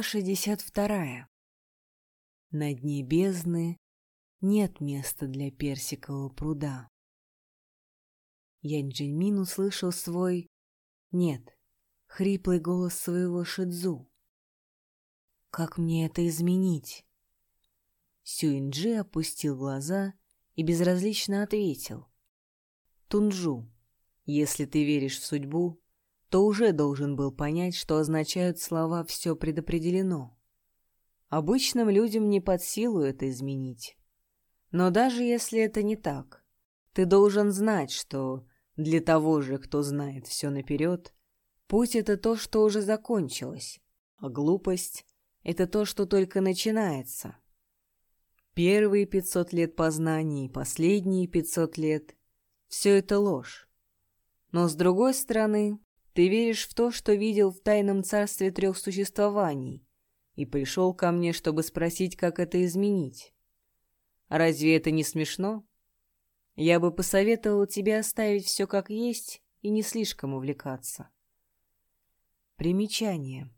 Глава 62. На дне бездны нет места для персикового пруда. Янь Джиньмин услышал свой «нет», хриплый голос своего Шидзу. «Как мне это изменить?» Сюинджи опустил глаза и безразлично ответил. «Тунжу, если ты веришь в судьбу, то уже должен был понять, что означают слова «все предопределено». Обычным людям не под силу это изменить. Но даже если это не так, ты должен знать, что для того же, кто знает все наперед, путь — это то, что уже закончилось, а глупость — это то, что только начинается. Первые пятьсот лет познаний последние пятьсот лет — все это ложь. Но, с другой стороны, ты веришь в то, что видел в тайном царстве трех существований, и пришел ко мне, чтобы спросить, как это изменить. Разве это не смешно? Я бы посоветовал тебе оставить все как есть и не слишком увлекаться. Примечание.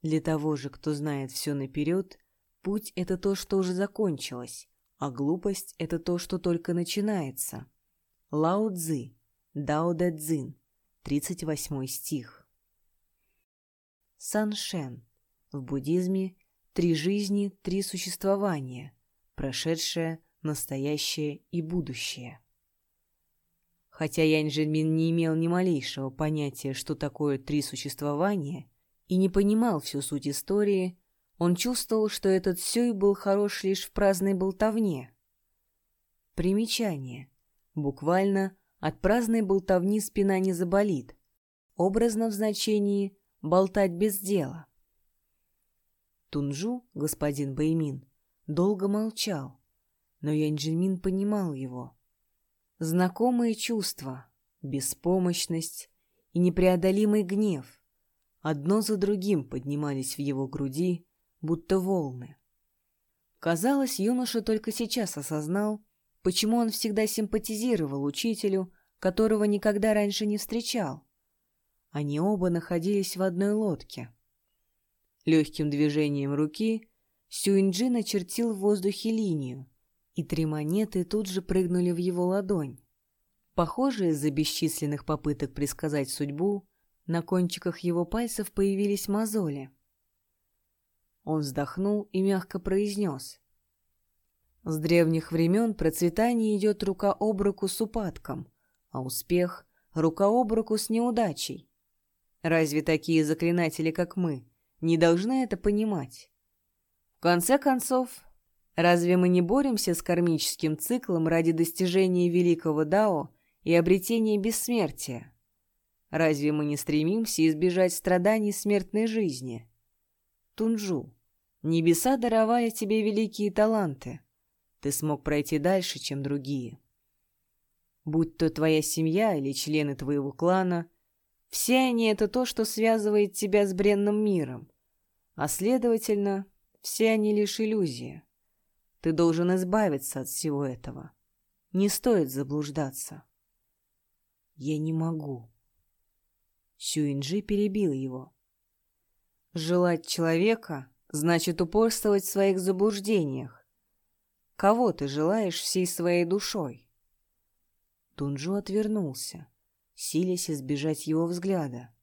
Для того же, кто знает все наперед, путь — это то, что уже закончилось, а глупость — это то, что только начинается. Лао Цзы, Дао Дэ Цзин, 38 стих. Саншен. В буддизме три жизни, три существования, прошедшее, настоящее и будущее. Хотя Янь Жельмин не имел ни малейшего понятия, что такое три существования, и не понимал всю суть истории, он чувствовал, что этот Сюй был хорош лишь в праздной болтовне. Примечание. Буквально от праздной болтовни спина не заболит. Образно в значении «болтать без дела». Тунжу, господин Бэймин, долго молчал, но Янджимин понимал его. Знакомые чувства, беспомощность и непреодолимый гнев одно за другим поднимались в его груди, будто волны. Казалось, юноша только сейчас осознал, почему он всегда симпатизировал учителю, которого никогда раньше не встречал. Они оба находились в одной лодке. Легким движением руки Сюинджи начертил в воздухе линию, и три монеты тут же прыгнули в его ладонь. Похоже, из-за бесчисленных попыток предсказать судьбу, на кончиках его пальцев появились мозоли. Он вздохнул и мягко произнес. С древних времен процветание идет рука об руку с упадком, а успех — рука об руку с неудачей. Разве такие заклинатели, как мы, не должны это понимать? В конце концов, разве мы не боремся с кармическим циклом ради достижения великого Дао и обретения бессмертия? Разве мы не стремимся избежать страданий смертной жизни? Тунжу, небеса даровали тебе великие таланты — ты смог пройти дальше, чем другие. Будь то твоя семья или члены твоего клана, все они — это то, что связывает тебя с бренным миром, а, следовательно, все они лишь иллюзия. Ты должен избавиться от всего этого. Не стоит заблуждаться. Я не могу. Сюинджи перебил его. Желать человека значит упорствовать в своих заблуждениях. Кого ты желаешь всей своей душой?» Тунджу отвернулся, силясь избежать его взгляда.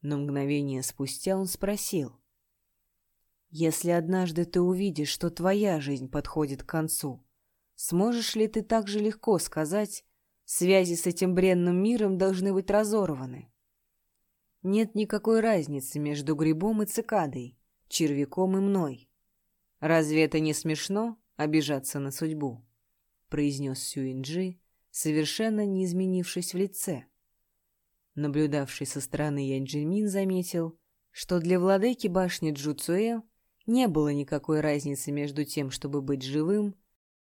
Но мгновение спустя он спросил. «Если однажды ты увидишь, что твоя жизнь подходит к концу, сможешь ли ты так же легко сказать, связи с этим бренным миром должны быть разорваны?» Нет никакой разницы между грибом и цикадой, червяком и мной. Разве это не смешно? Обижаться на судьбу», — произнес Сюинджи, совершенно не изменившись в лице. Наблюдавший со стороны Янь заметил, что для владыки башни Джуцуэ не было никакой разницы между тем, чтобы быть живым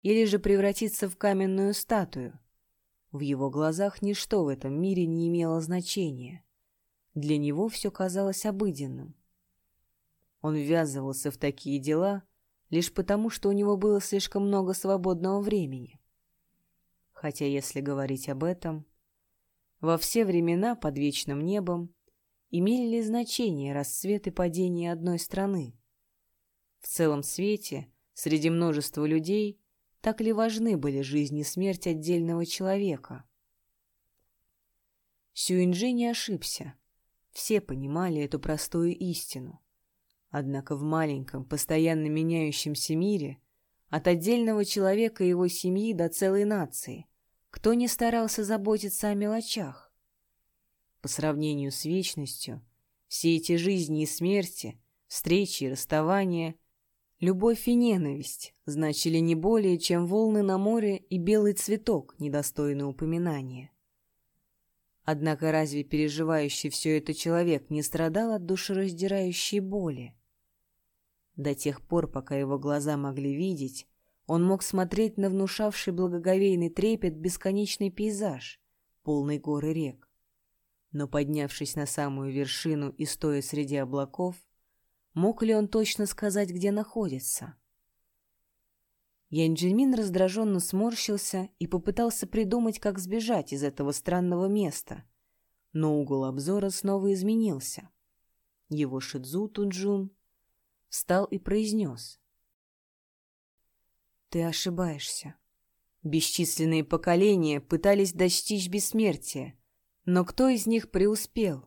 или же превратиться в каменную статую. В его глазах ничто в этом мире не имело значения. Для него все казалось обыденным. Он ввязывался в такие дела, лишь потому, что у него было слишком много свободного времени. Хотя, если говорить об этом, во все времена под вечным небом имели ли значение расцвет и падение одной страны? В целом свете, среди множества людей, так ли важны были жизнь и смерть отдельного человека? Сюинджи не ошибся. Все понимали эту простую истину. Однако в маленьком, постоянно меняющемся мире от отдельного человека и его семьи до целой нации кто не старался заботиться о мелочах? По сравнению с вечностью, все эти жизни и смерти, встречи и расставания, любовь и ненависть значили не более, чем волны на море и белый цветок, недостойный упоминания. Однако разве переживающий все это человек не страдал от душераздирающей боли? До тех пор, пока его глаза могли видеть, он мог смотреть на внушавший благоговейный трепет бесконечный пейзаж, полный гор и рек. Но поднявшись на самую вершину и стоя среди облаков, мог ли он точно сказать, где находится? Янджельмин раздраженно сморщился и попытался придумать, как сбежать из этого странного места. Но угол обзора снова изменился. Его Шидзу Тунджун встал и произнес. «Ты ошибаешься. Бесчисленные поколения пытались достичь бессмертия, но кто из них преуспел?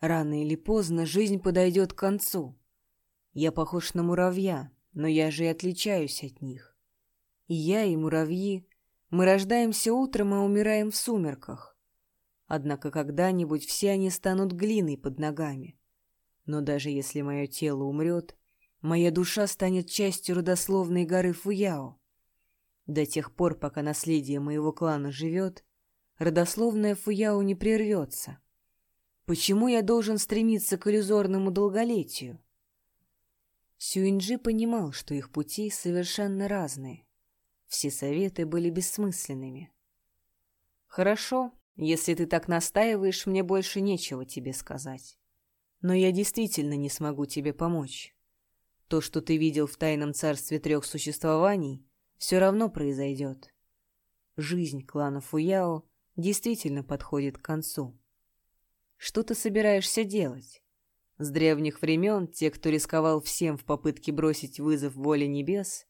Рано или поздно жизнь подойдет к концу. Я похож на муравья, но я же и отличаюсь от них. И я, и муравьи, мы рождаемся утром и умираем в сумерках. Однако когда-нибудь все они станут глиной под ногами. Но даже если мое тело умрет, моя душа станет частью родословной горы Фуяо. До тех пор, пока наследие моего клана живет, родословная Фуяо не прервется. Почему я должен стремиться к иллюзорному долголетию? Сюинджи понимал, что их пути совершенно разные. Все советы были бессмысленными. «Хорошо, если ты так настаиваешь, мне больше нечего тебе сказать. Но я действительно не смогу тебе помочь. То, что ты видел в тайном царстве трех существований, все равно произойдет. Жизнь клана Фуяо действительно подходит к концу. Что ты собираешься делать? С древних времен те, кто рисковал всем в попытке бросить вызов воле небес,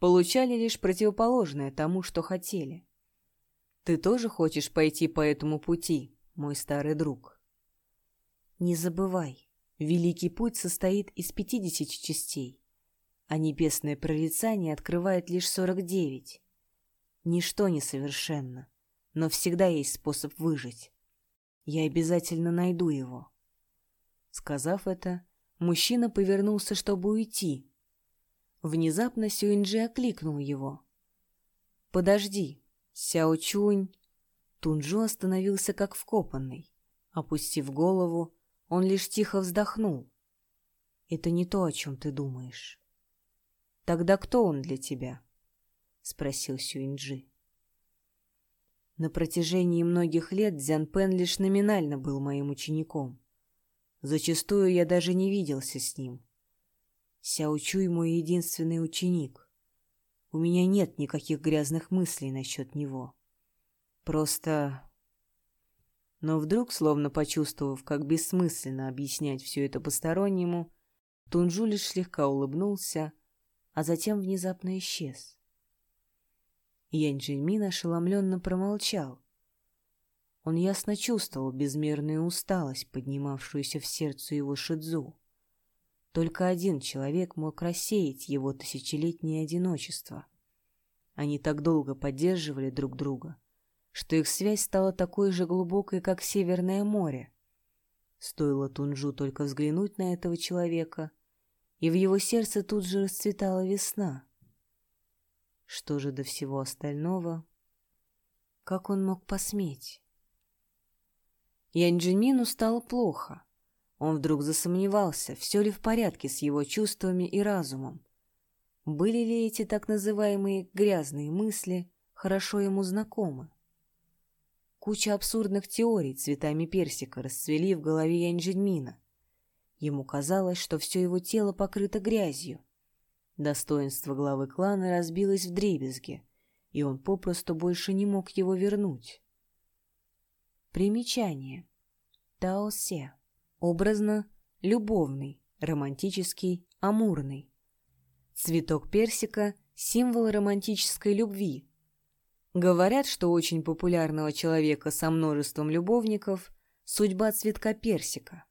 получали лишь противоположное тому, что хотели. Ты тоже хочешь пойти по этому пути, мой старый друг? Не забывай, великий путь состоит из пятидесяти частей, а небесное прорицание открывает лишь сорок девять. Ничто не совершенно, но всегда есть способ выжить. Я обязательно найду его. Сказав это, мужчина повернулся, чтобы уйти. Внезапно Сюинджи окликнул его. «Подожди, Сяо Чунь!» Тунджу остановился как вкопанный. Опустив голову, он лишь тихо вздохнул. «Это не то, о чем ты думаешь». «Тогда кто он для тебя?» — спросил Сюинджи. На протяжении многих лет Дзянпен лишь номинально был моим учеником. Зачастую я даже не виделся с ним. Сяучуй мой единственный ученик. У меня нет никаких грязных мыслей насчет него. Просто... Но вдруг, словно почувствовав, как бессмысленно объяснять все это постороннему, Тунжу лишь слегка улыбнулся, а затем внезапно исчез. Янь Джельмин ошеломленно промолчал, он ясно чувствовал безмерную усталость, поднимавшуюся в сердце его шидзу. Только один человек мог рассеять его тысячелетнее одиночество. Они так долго поддерживали друг друга, что их связь стала такой же глубокой, как Северное море. Стоило Тунжу только взглянуть на этого человека, и в его сердце тут же расцветала весна. Что же до всего остального? Как он мог посметь? Янджимину стало плохо. Он вдруг засомневался, все ли в порядке с его чувствами и разумом. Были ли эти так называемые «грязные мысли» хорошо ему знакомы? Куча абсурдных теорий цветами персика расцвели в голове Янджельмина. Ему казалось, что все его тело покрыто грязью. Достоинство главы клана разбилось в дребезге, и он попросту больше не мог его вернуть. Примечание. Таосе. Образно – любовный, романтический, амурный. Цветок персика – символ романтической любви. Говорят, что очень популярного человека со множеством любовников – судьба цветка персика.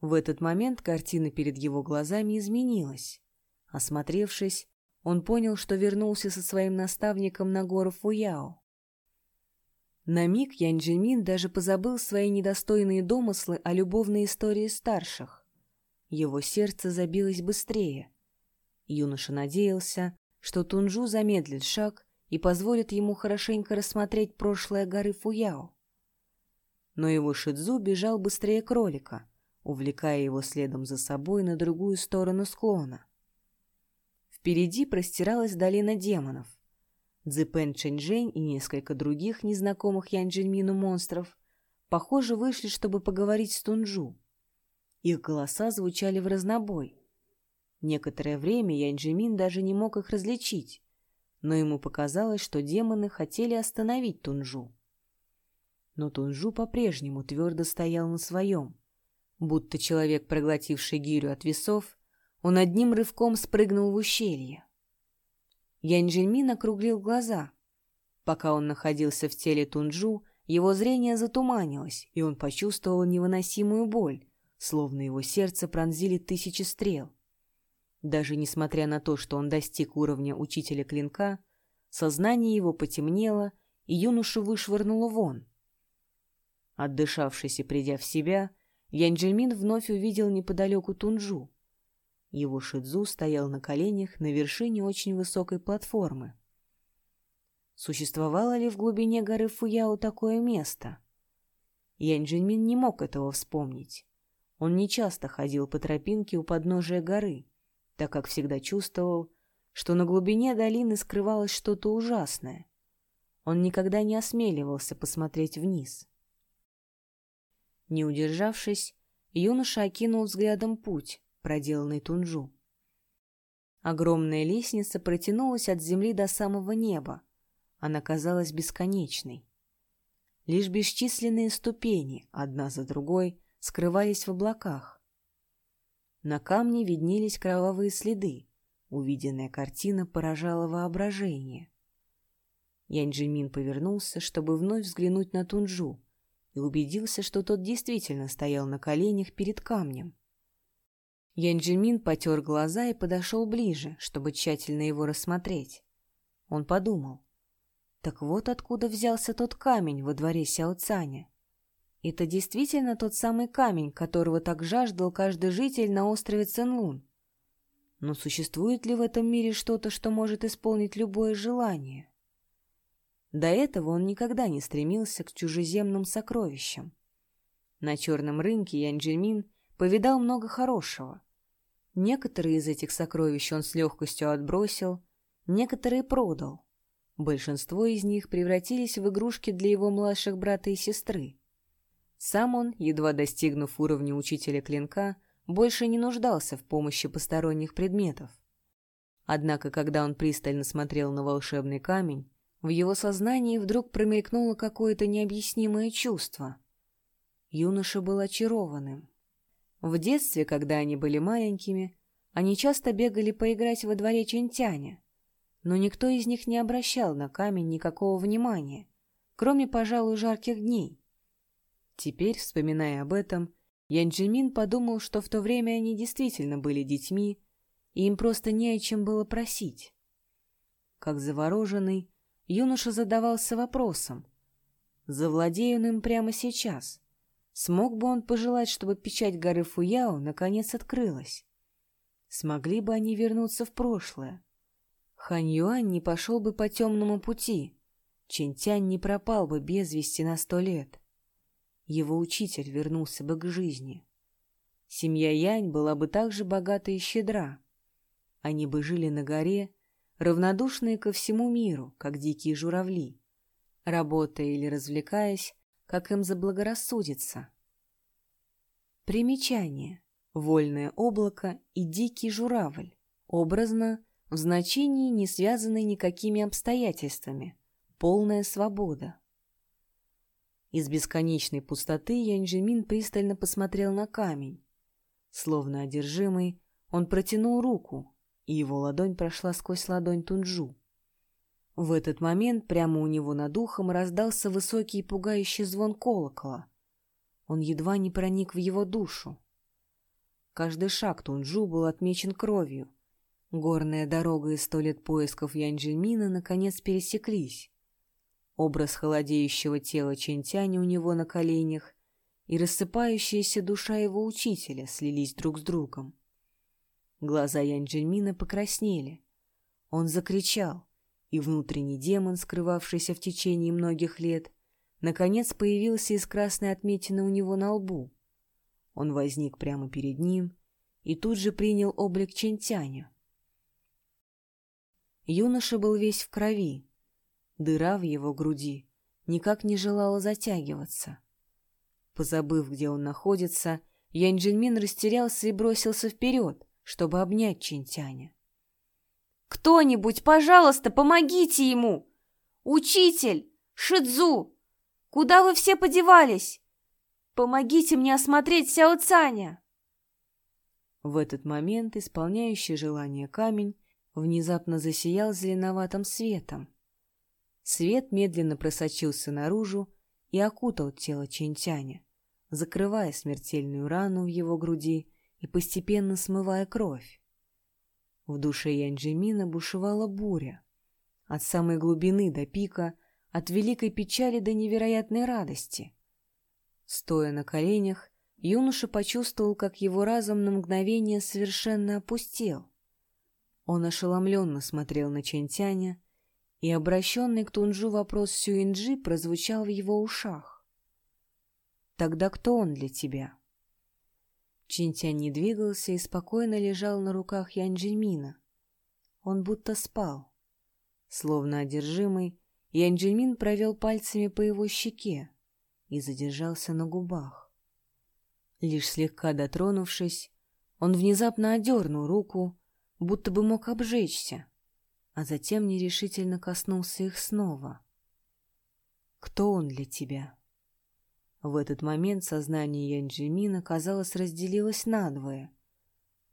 В этот момент картина перед его глазами изменилась. Осмотревшись, он понял, что вернулся со своим наставником на гору Фуяо. На миг Янь Джимин даже позабыл свои недостойные домыслы о любовной истории старших. Его сердце забилось быстрее. Юноша надеялся, что Тунжу замедлит шаг и позволит ему хорошенько рассмотреть прошлое горы Фуяо. Но его Шидзу бежал быстрее кролика — увлекая его следом за собой на другую сторону склона. Впереди простиралась долина демонов. Цзэпэн Чэньчжэнь и несколько других незнакомых Янь Джиньмину монстров, похоже, вышли, чтобы поговорить с Тунжу. Их голоса звучали в разнобой. Некоторое время Янь Джимин даже не мог их различить, но ему показалось, что демоны хотели остановить Тунжу. Но Тунжу по-прежнему твердо стоял на своем. Будто человек, проглотивший гирю от весов, он одним рывком спрыгнул в ущелье. Янь округлил глаза. Пока он находился в теле Тунджу, его зрение затуманилось, и он почувствовал невыносимую боль, словно его сердце пронзили тысячи стрел. Даже несмотря на то, что он достиг уровня учителя клинка, сознание его потемнело, и юношу вышвырнуло вон. Отдышавшись и придя в себя, Янджельмин вновь увидел неподалеку Тунжу. Его Шидзу стоял на коленях на вершине очень высокой платформы. Существовало ли в глубине горы Фуяо такое место? Янджельмин не мог этого вспомнить. Он не часто ходил по тропинке у подножия горы, так как всегда чувствовал, что на глубине долины скрывалось что-то ужасное. Он никогда не осмеливался посмотреть вниз. Не удержавшись, юноша окинул взглядом путь, проделанный Тунжу. Огромная лестница протянулась от земли до самого неба. Она казалась бесконечной. Лишь бесчисленные ступени, одна за другой, скрывались в облаках. На камне виднелись кровавые следы. Увиденная картина поражала воображение. Янь повернулся, чтобы вновь взглянуть на Тунжу и убедился, что тот действительно стоял на коленях перед камнем. Янджимин потер глаза и подошел ближе, чтобы тщательно его рассмотреть. Он подумал. Так вот откуда взялся тот камень во дворе Сяоцаня. Это действительно тот самый камень, которого так жаждал каждый житель на острове Ценлун. Но существует ли в этом мире что-то, что может исполнить любое желание? До этого он никогда не стремился к чужеземным сокровищам. На черном рынке Янджельмин повидал много хорошего. Некоторые из этих сокровищ он с легкостью отбросил, некоторые продал. Большинство из них превратились в игрушки для его младших брата и сестры. Сам он, едва достигнув уровня учителя клинка, больше не нуждался в помощи посторонних предметов. Однако, когда он пристально смотрел на волшебный камень, в его сознании вдруг промелькнуло какое-то необъяснимое чувство. Юноша был очарованным. В детстве, когда они были маленькими, они часто бегали поиграть во дворе Чентяня, но никто из них не обращал на камень никакого внимания, кроме, пожалуй, жарких дней. Теперь, вспоминая об этом, Янджимин подумал, что в то время они действительно были детьми, и им просто не о чем было просить. Как завороженный, юноша задавался вопросом, завладея он им прямо сейчас, смог бы он пожелать, чтобы печать горы Фуяо наконец открылась? Смогли бы они вернуться в прошлое? Хань Юань не пошел бы по темному пути, Чинтянь не пропал бы без вести на сто лет. Его учитель вернулся бы к жизни. Семья Янь была бы также богата и щедра. Они бы жили на горе, равнодушные ко всему миру, как дикие журавли, работая или развлекаясь, как им заблагорассудится. Примечание. Вольное облако и дикий журавль. Образно, в значении не связанной никакими обстоятельствами. Полная свобода. Из бесконечной пустоты Янджимин пристально посмотрел на камень. Словно одержимый, он протянул руку, и его ладонь прошла сквозь ладонь Тунджу. В этот момент прямо у него над ухом раздался высокий и пугающий звон колокола. Он едва не проник в его душу. Каждый шаг Тунджу был отмечен кровью. Горная дорога и сто лет поисков Янджельмина наконец пересеклись. Образ холодеющего тела Чентяня у него на коленях и рассыпающаяся душа его учителя слились друг с другом. Глаза Янджельмина покраснели. Он закричал, и внутренний демон, скрывавшийся в течение многих лет, наконец появился из красной отметины у него на лбу. Он возник прямо перед ним и тут же принял облик Чентяня. Юноша был весь в крови. Дыра в его груди никак не желала затягиваться. Позабыв, где он находится, Янь Джинмин растерялся и бросился вперед, чтобы обнять Чинтяня. «Кто-нибудь, пожалуйста, помогите ему! Учитель! Шидзу! Куда вы все подевались? Помогите мне осмотреть Сяо Цаня!» В этот момент исполняющий желание камень внезапно засиял зеленоватым светом. Свет медленно просочился наружу и окутал тело Чинтяня, закрывая смертельную рану в его груди и постепенно смывая кровь. В душе Янджимина бушевала буря. От самой глубины до пика, от великой печали до невероятной радости. Стоя на коленях, юноша почувствовал, как его разум на мгновение совершенно опустел. Он ошеломленно смотрел на Чентяня, и обращенный к Тунжу вопрос Сюинджи прозвучал в его ушах. «Тогда кто он для тебя?» Чинтянь не двигался и спокойно лежал на руках Янджельмина. Он будто спал. Словно одержимый, Янджельмин провел пальцами по его щеке и задержался на губах. Лишь слегка дотронувшись, он внезапно одернул руку, будто бы мог обжечься, а затем нерешительно коснулся их снова. «Кто он для тебя?» В этот момент сознание Янджимина, казалось, разделилось надвое.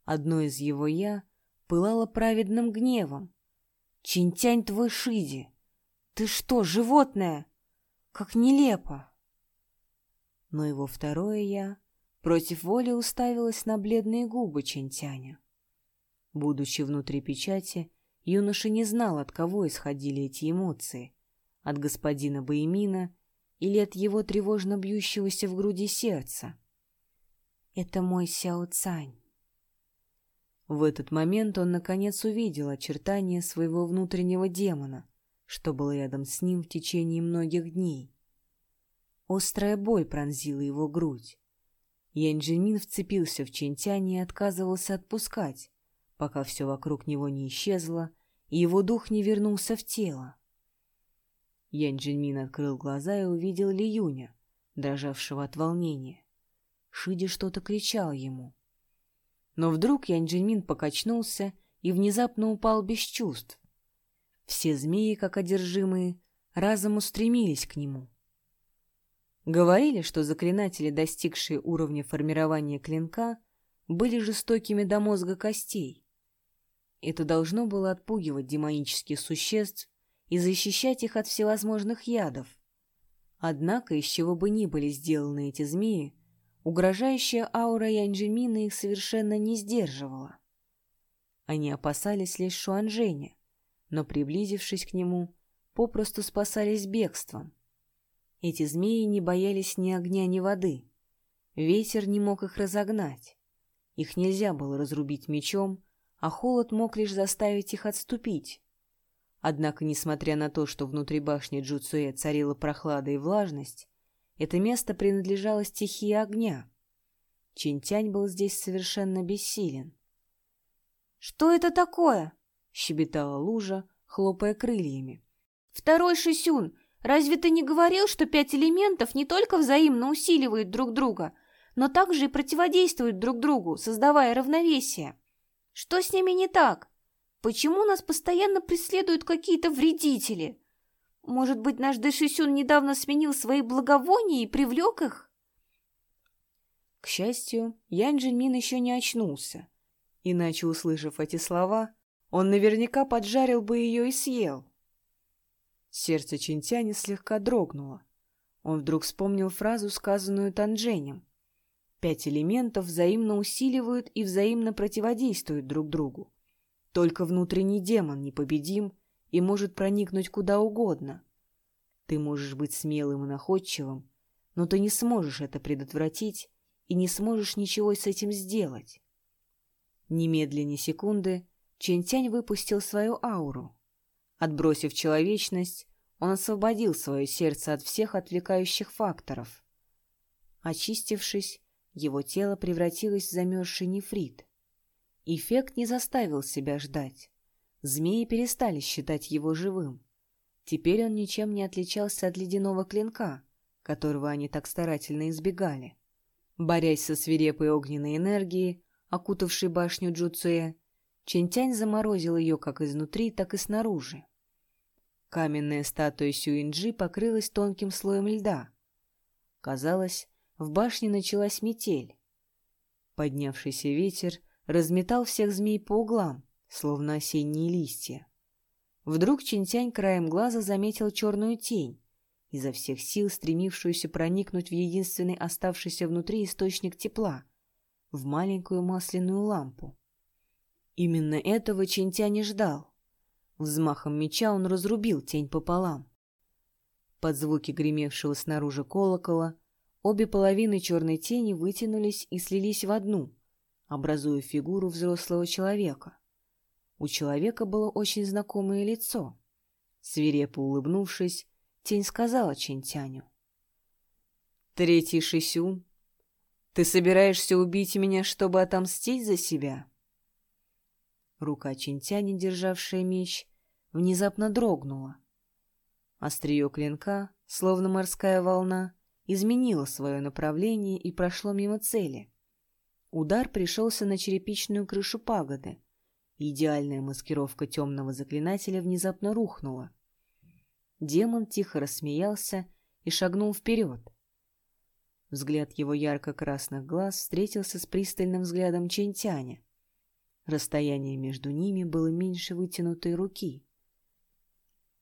Одно из его «я» пылало праведным гневом. «Чинтянь твой Шиди! Ты что, животное? Как нелепо!» Но его второе «я» против воли уставилось на бледные губы Чинтяня. Будучи внутри печати, юноша не знал, от кого исходили эти эмоции — от господина Баемина или от его тревожно бьющегося в груди сердца. «Это мой Сяо Цань». В этот момент он, наконец, увидел очертания своего внутреннего демона, что был рядом с ним в течение многих дней. Острая боль пронзила его грудь. Янь вцепился в Чентянь и отказывался отпускать, пока все вокруг него не исчезло, и его дух не вернулся в тело. Янь Джинмин открыл глаза и увидел Ли Юня, дрожавшего от волнения. Шиди что-то кричал ему. Но вдруг Янь Джинмин покачнулся и внезапно упал без чувств. Все змеи, как одержимые, разом устремились к нему. Говорили, что заклинатели, достигшие уровня формирования клинка, были жестокими до мозга костей. Это должно было отпугивать демонических существ и защищать их от всевозможных ядов. Однако, из чего бы ни были сделаны эти змеи, угрожающая аура Янджимина их совершенно не сдерживала. Они опасались лишь Шуанжэня, но, приблизившись к нему, попросту спасались бегством. Эти змеи не боялись ни огня, ни воды. Ветер не мог их разогнать. Их нельзя было разрубить мечом, а холод мог лишь заставить их отступить. Однако, несмотря на то, что внутри башни Джуцуэ царила прохлада и влажность, это место принадлежало стихии огня. Чинтянь был здесь совершенно бессилен. «Что это такое?» — щебетала лужа, хлопая крыльями. «Второй Шисюн, разве ты не говорил, что пять элементов не только взаимно усиливают друг друга, но также и противодействуют друг другу, создавая равновесие?» Что с ними не так? Почему нас постоянно преследуют какие-то вредители? Может быть, наш Дэшисюн недавно сменил свои благовония и привлек их? К счастью, Ян Джинмин еще не очнулся. Иначе, услышав эти слова, он наверняка поджарил бы ее и съел. Сердце Чинтяни слегка дрогнуло. Он вдруг вспомнил фразу, сказанную Танженем. Пять элементов взаимно усиливают и взаимно противодействуют друг другу. Только внутренний демон непобедим и может проникнуть куда угодно. Ты можешь быть смелым и находчивым, но ты не сможешь это предотвратить и не сможешь ничего с этим сделать. Немедленно секунды Чентянь выпустил свою ауру. Отбросив человечность, он освободил свое сердце от всех отвлекающих факторов. Очистившись, его тело превратилось в замерзший нефрит. Эффект не заставил себя ждать. Змеи перестали считать его живым. Теперь он ничем не отличался от ледяного клинка, которого они так старательно избегали. Борясь со свирепой огненной энергией, окутавшей башню Джуцуэ, Чентянь заморозил ее как изнутри, так и снаружи. Каменная статуя Сюинджи покрылась тонким слоем льда. Казалось, в башне началась метель. Поднявшийся ветер разметал всех змей по углам, словно осенние листья. Вдруг Чинтянь краем глаза заметил черную тень, изо всех сил стремившуюся проникнуть в единственный оставшийся внутри источник тепла, в маленькую масляную лампу. Именно этого Чинтя не ждал. Взмахом меча он разрубил тень пополам. Под звуки гремевшего снаружи колокола обе половины черной тени вытянулись и слились в одну, образуя фигуру взрослого человека. У человека было очень знакомое лицо. Свирепо улыбнувшись, Тень сказала Чинтяню. «Третий Шисюн, ты собираешься убить меня, чтобы отомстить за себя?» Рука Чинтяни, державшая меч, внезапно дрогнула. Острие клинка, словно морская волна, изменило свое направление и прошло мимо цели. Удар пришелся на черепичную крышу пагоды. Идеальная маскировка темного заклинателя внезапно рухнула. Демон тихо рассмеялся и шагнул вперед. Взгляд его ярко-красных глаз встретился с пристальным взглядом Чентяня. Расстояние между ними было меньше вытянутой руки.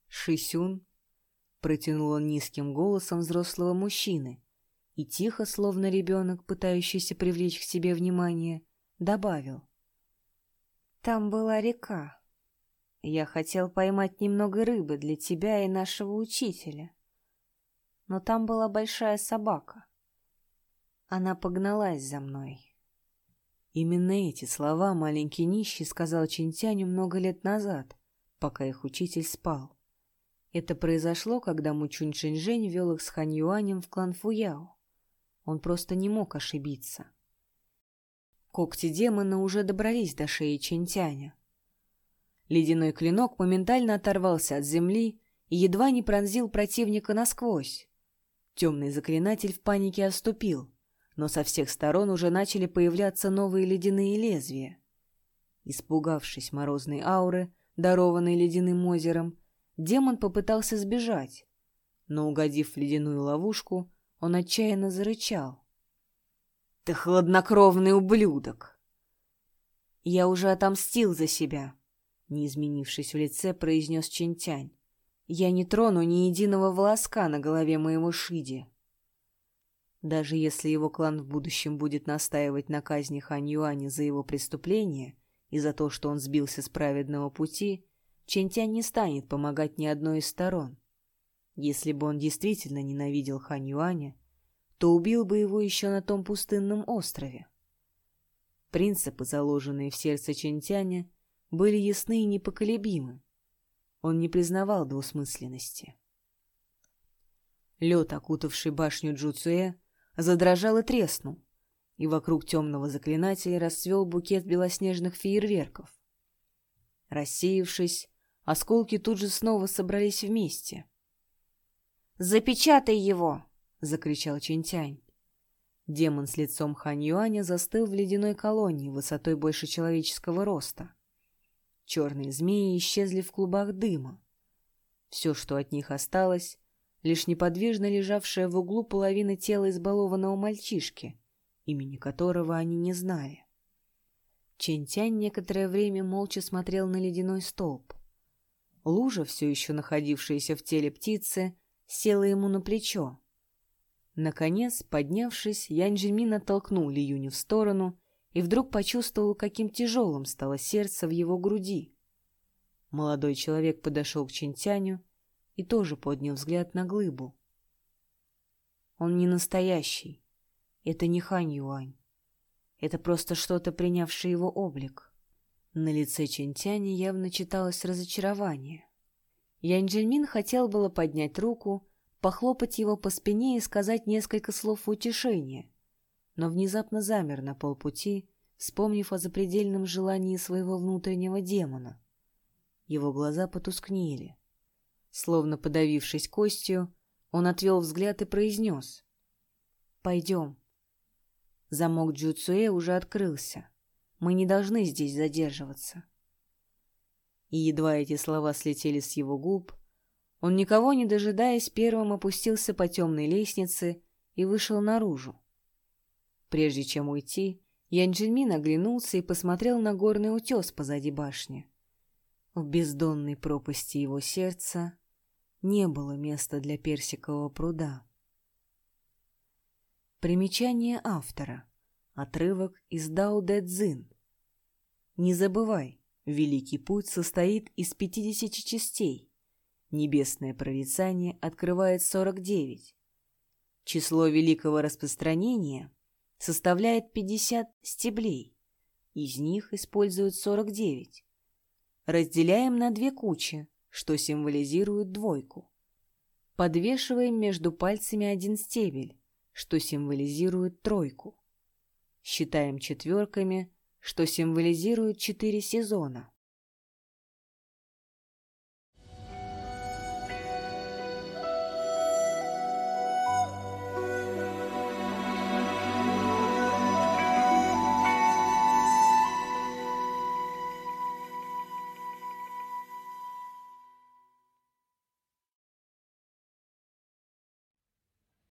«Шисюн», — протянул он низким голосом взрослого мужчины, и тихо, словно ребенок, пытающийся привлечь к себе внимание, добавил. «Там была река». Я хотел поймать немного рыбы для тебя и нашего учителя. Но там была большая собака. Она погналась за мной. Именно эти слова маленький нищий сказал Чинтяню много лет назад, пока их учитель спал. Это произошло, когда Мучунь Шэньжэнь вел их с Хань Юанем в клан Фуяо. Он просто не мог ошибиться. Когти демона уже добрались до шеи Чинтяня. Ледяной клинок моментально оторвался от земли и едва не пронзил противника насквозь. Темный заклинатель в панике отступил, но со всех сторон уже начали появляться новые ледяные лезвия. Испугавшись морозной ауры, дарованной ледяным озером, демон попытался сбежать, но, угодив в ледяную ловушку, он отчаянно зарычал. «Ты хладнокровный ублюдок!» «Я уже отомстил за себя», не изменившись в лице, произнес Чинтянь. «Я не трону ни единого волоска на голове моего Шиди». Даже если его клан в будущем будет настаивать на казни Хань Юаня за его преступление и за то, что он сбился с праведного пути, Чентянь не станет помогать ни одной из сторон. Если бы он действительно ненавидел Хань Юаня, то убил бы его еще на том пустынном острове. Принципы, заложенные в сердце Чентяня, были ясны и непоколебимы. Он не признавал двусмысленности. Лед, окутавший башню Джуцуэ, задрожал и треснул, и вокруг темного заклинателя расцвел букет белоснежных фейерверков. Рассеявшись, осколки тут же снова собрались вместе. «Запечатай его!» — закричал Чинтянь. Демон с лицом Хань Юаня застыл в ледяной колонии высотой больше человеческого роста. Черные змеи исчезли в клубах дыма. Все, что от них осталось, лишь неподвижно лежавшая в углу половина тела избалованного мальчишки, имени которого они не знали. Чентянь некоторое время молча смотрел на ледяной столб. Лужа, все еще находившаяся в теле птицы, села ему на плечо. Наконец, поднявшись, Янь Джимин оттолкнул Ли Юню в сторону и вдруг почувствовал, каким тяжелым стало сердце в его груди. Молодой человек подошел к Чинтяню и тоже поднял взгляд на глыбу. Он не настоящий. Это не Хань Юань. Это просто что-то, принявшее его облик. На лице Чинтяня явно читалось разочарование. Янь Джельмин хотел было поднять руку, похлопать его по спине и сказать несколько слов утешения, но внезапно замер на полпути, вспомнив о запредельном желании своего внутреннего демона. Его глаза потускнели. Словно подавившись костью, он отвел взгляд и произнес. «Пойдем». Замок Джуцуэ уже открылся. Мы не должны здесь задерживаться. И едва эти слова слетели с его губ, он, никого не дожидаясь, первым опустился по темной лестнице и вышел наружу. Прежде чем уйти, Янджельмин оглянулся и посмотрел на горный утес позади башни. В бездонной пропасти его сердца не было места для персикового пруда. Примечание автора. Отрывок из Дао Дэ Цзин. Не забывай, Великий Путь состоит из 50 частей. Небесное прорицание открывает 49. Число великого распространения составляет 50 стеблей. Из них используют 49. Разделяем на две кучи, что символизирует двойку. Подвешиваем между пальцами один стебель, что символизирует тройку. Считаем четверками, что символизирует четыре сезона.